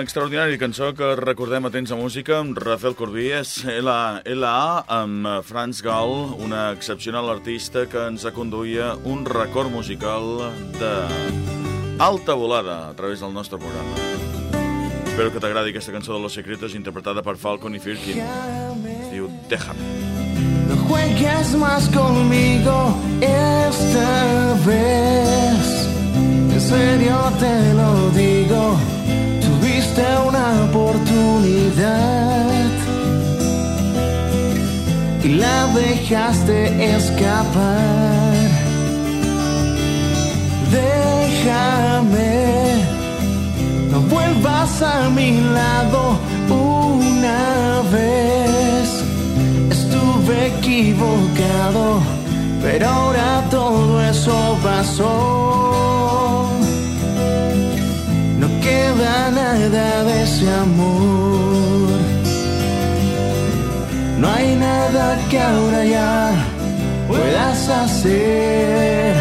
extraordinària cançó que recordem a temps de música amb Rafael Corbies, LA, amb Franz Gall, una excepcional artista que ens aconduïa un record musical de alta volada a través del nostre programa. Espero que t'agradi aquesta cançó de Los Secretos interpretada per Falcon i Firkin. Es diu Déjame. No juegues más conmigo esta vez En serio te lo digo diste una oportunidad y la dejaste escapar. Déjame, no vuelvas a mi lado una vez. Estuve equivocado, pero ahora todo eso pasó. De ese amor. No hay nada que ahora ya puedas hacer,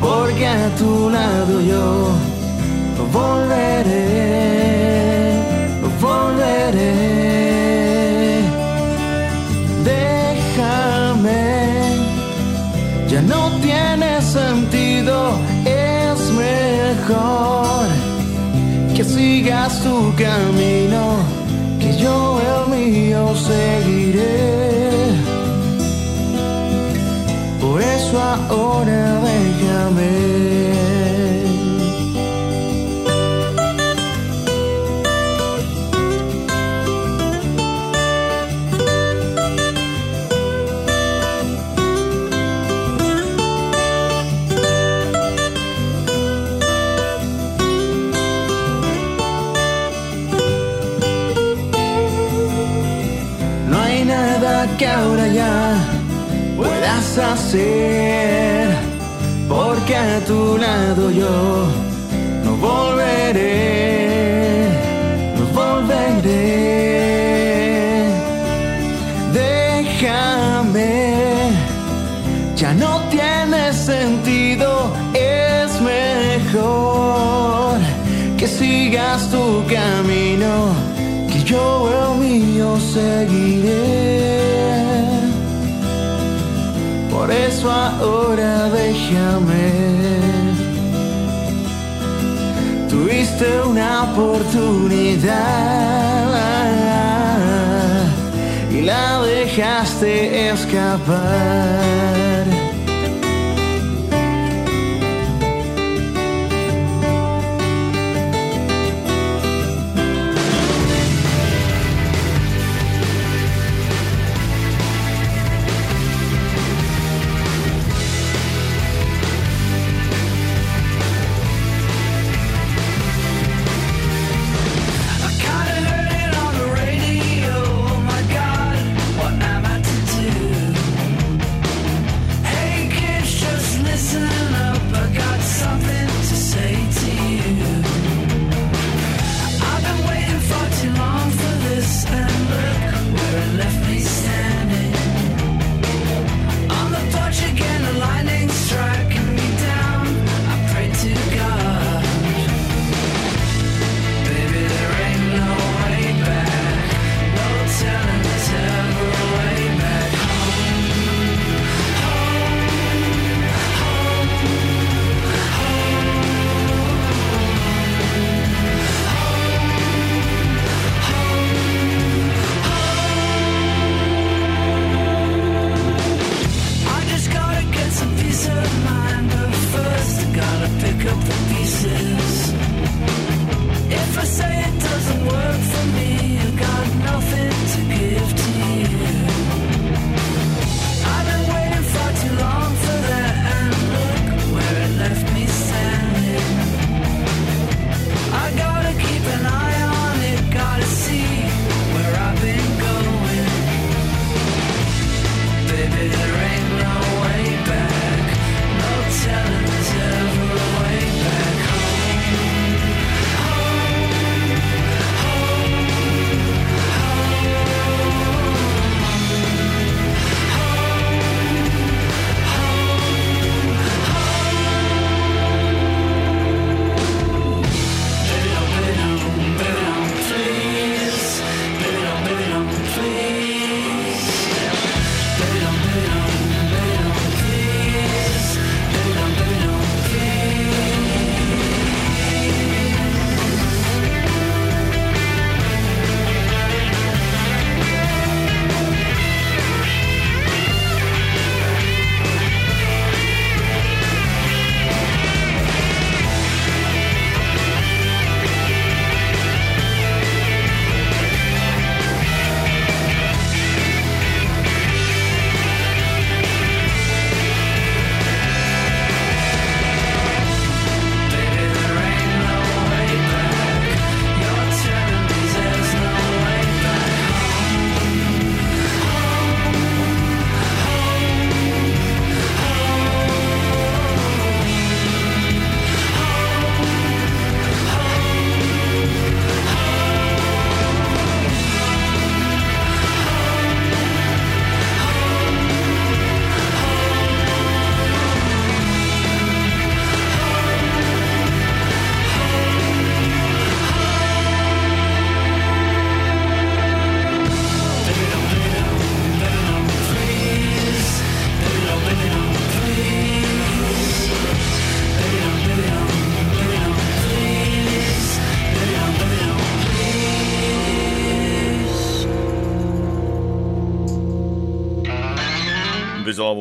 porque a tu lado yo volveré, volveré. ya no tiene sentido, es mejor sigas tu camino, que yo el mío seguiré. Por eso ahora sigas tu camino, que yo el mío seguiré. Por eso ahora déjame. Tuviste una oportunidad y la dejaste escapar.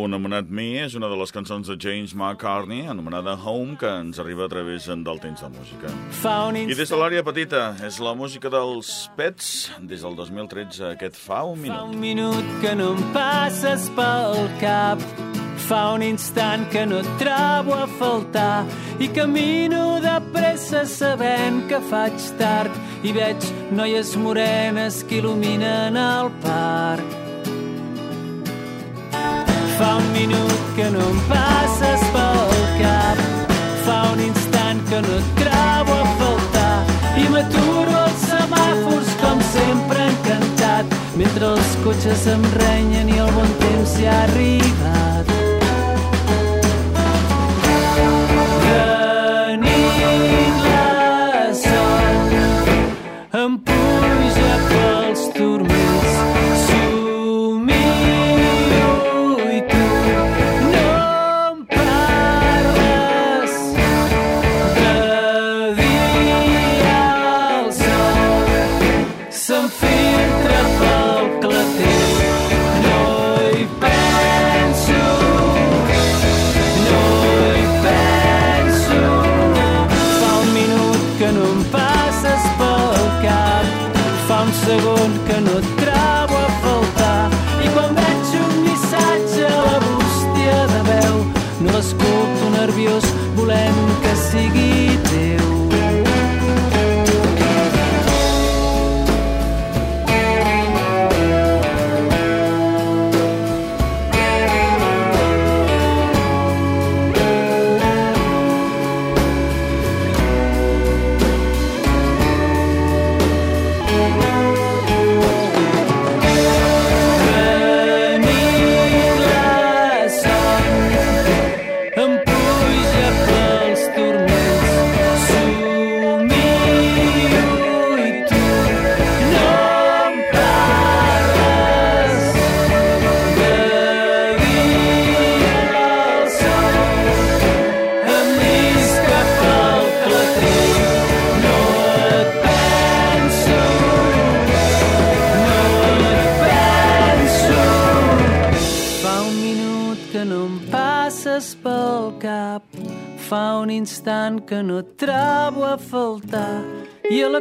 L'àlbum anomenat Me és una de les cançons de James McCartney, anomenada Home, que ens arriba a través del temps de música. I des de l'àrea petita és la música dels Pets, des del 2013 aquest fa un minut. Fa un minut que no em passes pel cap Fa un instant que no et trobo a faltar i camino de pressa sabent que faig tard i veig noies morenes que il·luminen el parc. Fa un minut que no em passes pel cap. Fa un instant que no et trobo a faltar i m'aturo als semàfors com sempre encantat mentre els cotxes em renyen i el bon temps ja ha arribat.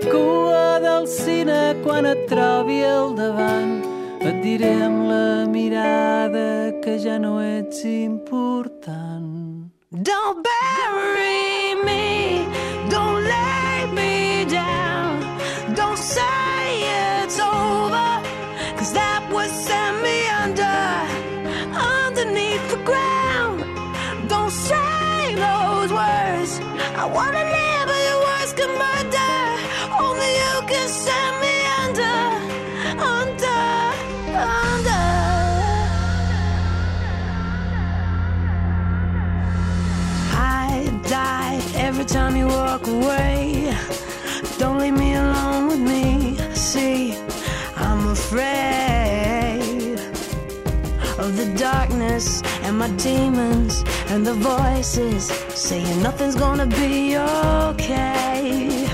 Cua del cine quan et trobi al davant et diré amb la mirada que ja no ets important. Don't bury me, don't lay me down, don't say it's over, cause that would send me under, underneath the ground. Don't say those words, I wanna every time you walk away. Don't leave me alone with me. See, I'm afraid of the darkness and my demons and the voices saying nothing's gonna be okay.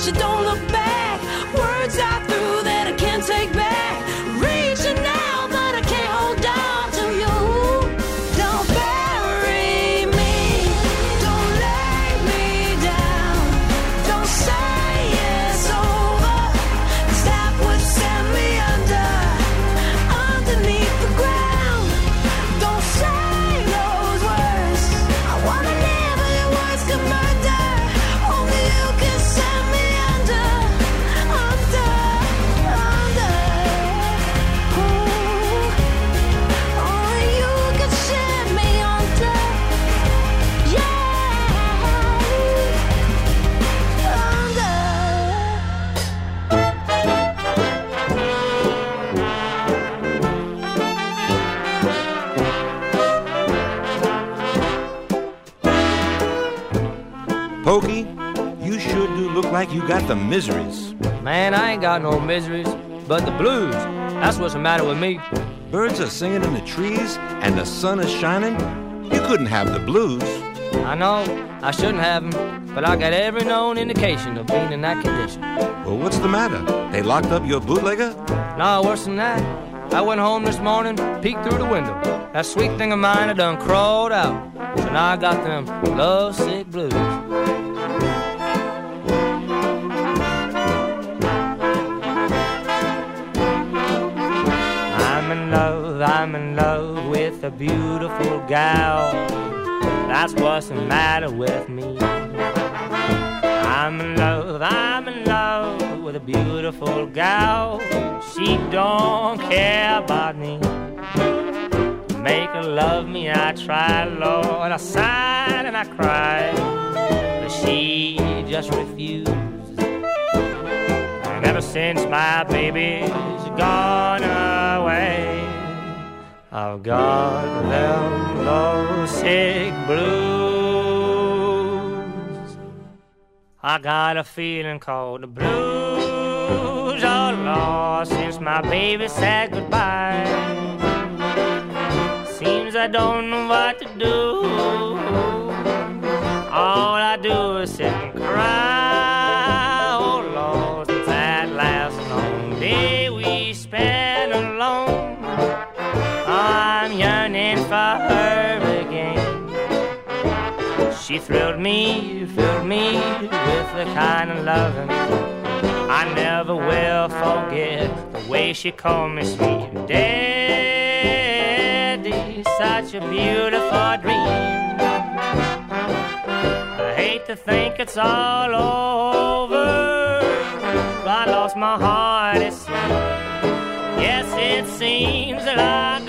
She don't look got the miseries. Man, I ain't got no miseries, but the blues. That's what's the matter with me. Birds are singing in the trees and the sun is shining. You couldn't have the blues. I know I shouldn't have 'em, but I got every known indication of being in that condition. Well, what's the matter? They locked up your bootlegger? No, worse than that. I went home this morning, peeked through the window. That sweet thing of mine had done crawled out. So now I got them lovesick blues. In love, I'm in love with a beautiful gal. That's what's the matter with me. I'm in love, I'm in love with a beautiful gal. She don't care about me. Make her love me, I try, Lord. I sighed and I cried, but she just refused. And ever since my baby's gone away, I've got them lovesick blues. I got a feeling called the blues. Oh Lord, since my baby said goodbye. Seems I don't know what to do. All I do is sit and cry. Oh Lord, since that last long day we spent I'm yearning for her again. She thrilled me, filled me with the kind of loving I never will forget. The way she called me sweet daddy, such a beautiful dream. I hate to think it's all over. I lost my heart, it seems. Yes, it seems that I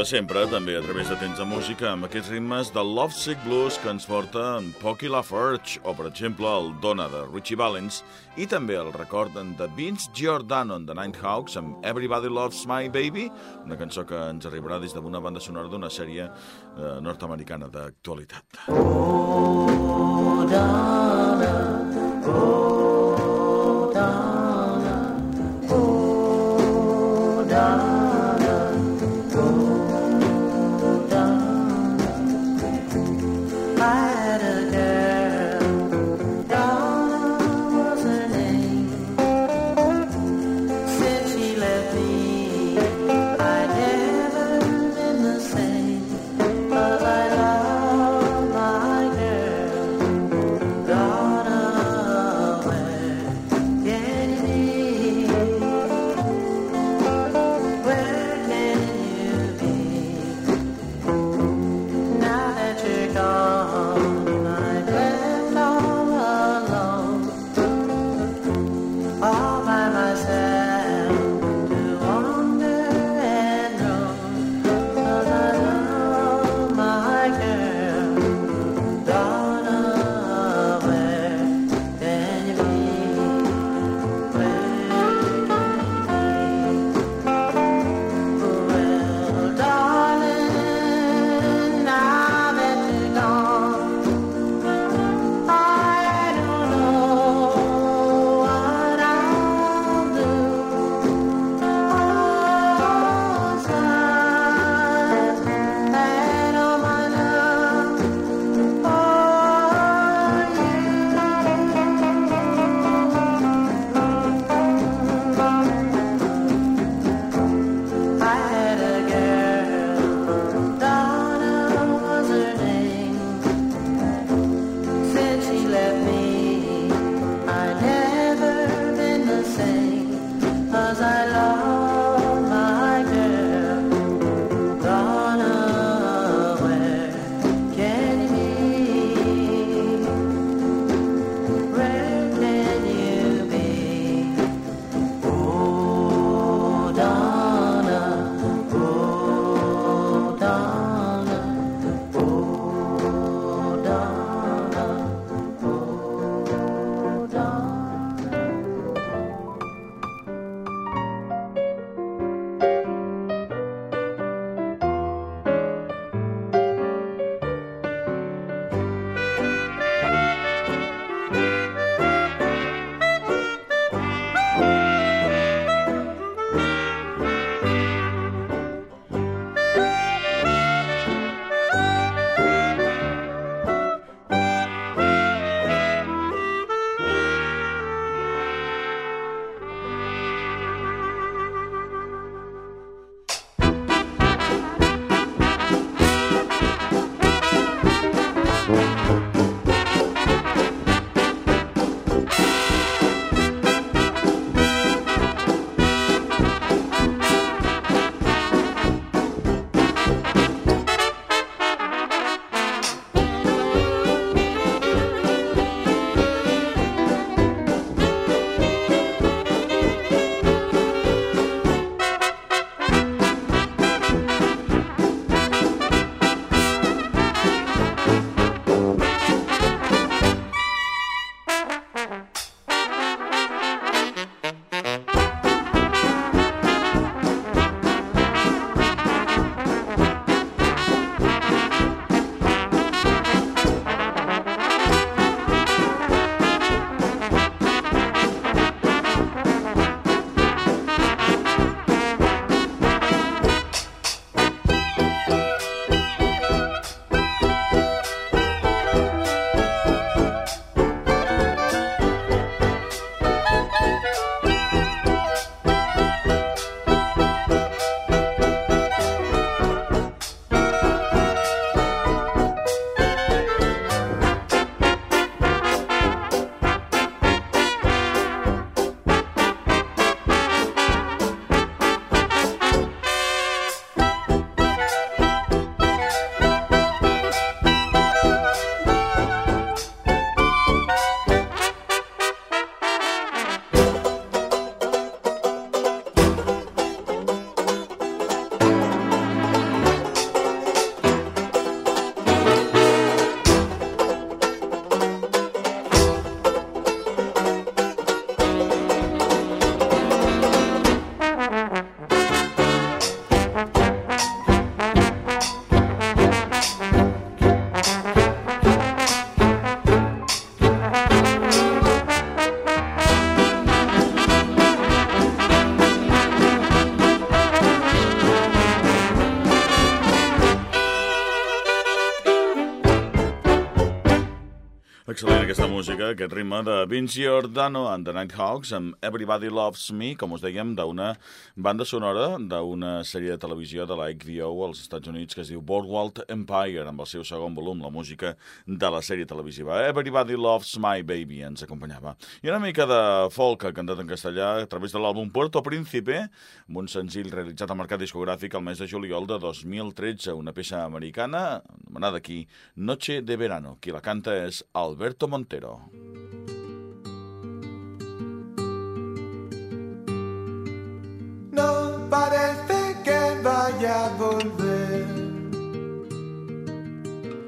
de sempre, també a través de Temps de Música, amb aquests ritmes de Love Sick Blues que ens porta en Pocky LaForge, o per exemple el Donna de Richie Valens, i també el record de Vince Giordano de Nighthawks amb Everybody Loves My Baby, una cançó que ens arribarà des d'una banda sonora d'una sèrie eh, nord-americana d'actualitat. had música, aquest ritme de Vince Giordano and the Nighthawks amb Everybody Loves Me, com us dèiem, d'una banda sonora d'una sèrie de televisió de la HBO als Estats Units que es diu Boardwalk Empire, amb el seu segon volum, la música de la sèrie televisiva. Everybody Loves My Baby ens acompanyava. I una mica de folk cantat en castellà a través de l'àlbum Puerto Príncipe, amb un senzill realitzat al mercat discogràfic el mes de juliol de 2013, una peça americana anomenada aquí Noche de Verano. Qui la canta és Alberto Montero. No parece que vaya a volver.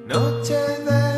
Noche de